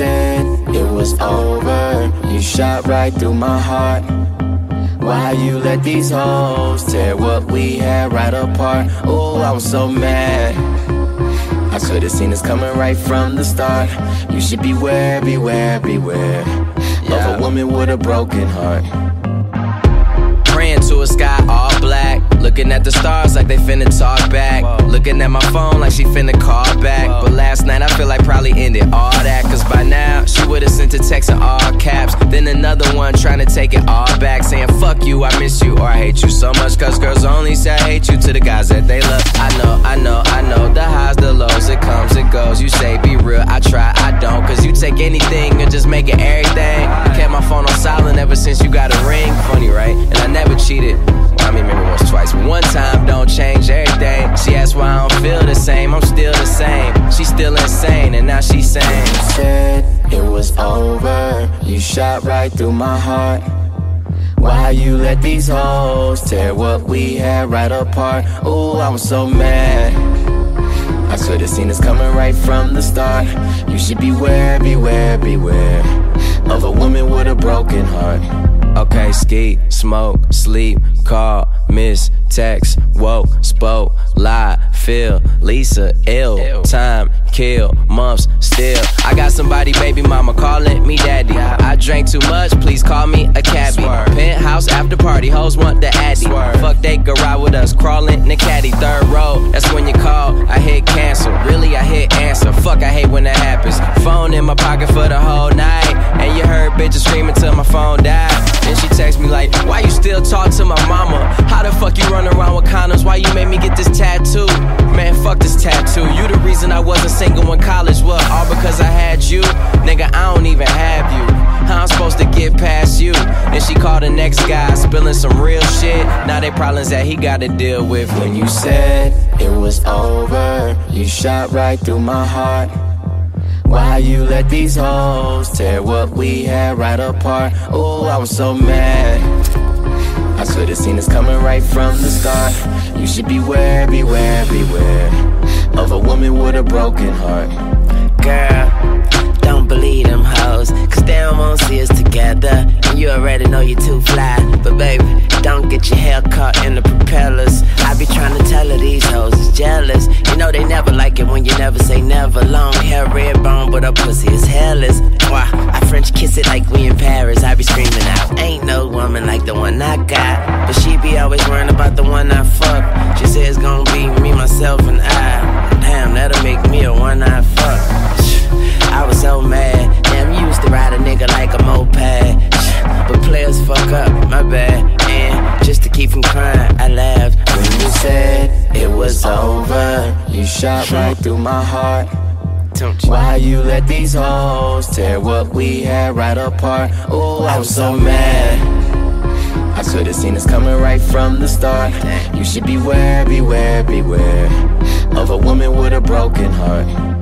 it was over, you shot right through my heart. Why you let these hoes tear what we had right apart? Oh, I was so mad. I could've seen this coming right from the start. You should beware, beware, beware of a woman with a broken heart. Praying to a sky all black. Looking at the stars like they finna talk back. At my phone like she finna call back. But last night I feel like probably ended all that. Cause by now she would've sent a text in all caps. Then another one trying to take it all back. Saying fuck you, I miss you, or I hate you so much. Cause girls only say I hate you to the guys that they love. I know, I know, I know. The highs, the lows, it comes, it goes. You say be real, I try, I don't. Cause you take anything and just make it everything. Kept my phone on silent ever since you got a ring. Funny, right? And I never cheated. Insane, and now she's saying. You said it was over. You shot right through my heart. Why you let these hoes tear what we had right apart? Ooh, I was so mad. I could've seen this coming right from the start. You should beware, beware, beware of a woman with a broken heart. Okay, ski, smoke, sleep, call, miss, text, woke, spoke, lie, feel, Lisa, ill, time, kill, months, still. I got somebody, baby mama, calling me daddy. I drank too much, please call me a cabbie. Penthouse after party, hoes want the addy. Fuck, they could ride with us, crawling in the caddy. Third row, that's when you call, I hit cancel. Really, I hit answer. Fuck, I hate when that happens. Phone in my pocket for the whole night. And you heard bitches screaming till my phone died. Then she text me like, why you still talk to my mama? How the fuck you run around with condoms? Why you made me get this tattoo? Fuck this tattoo. You the reason I wasn't single in college. What? All because I had you? Nigga, I don't even have you. How I'm supposed to get past you? Then she called the next guy, spilling some real shit. Now they problems that he gotta deal with. When you said it was over, you shot right through my heart. Why you let these hoes tear what we had right apart? Oh, I was so mad. Could've seen this coming right from the start. You should beware, beware, beware of a woman with a broken heart. Girl, don't believe them hoes, cause they don't wanna see us together. And you already know you're too fly. But baby, don't get your hair caught in the propellers. I be trying to tell her these hoes is jealous. You know they never like it when you never say never. Long hair, red bone, but her pussy is hairless. Why? I French kiss it like we in like the one I got. But she be always worrying about the one I fuck. She says it's gonna be me, myself, and I. Damn, that'll make me a one I fuck. I was so mad. Damn, you used to ride a nigga like a moped. But players fuck up, my bad. And just to keep from crying, I laughed. When you said it was over, you shot right through my heart. Why you let these hoes tear what we had right apart? Oh, I was so mad. I could've seen this coming right from the start. You should beware, beware, beware of a woman with a broken heart.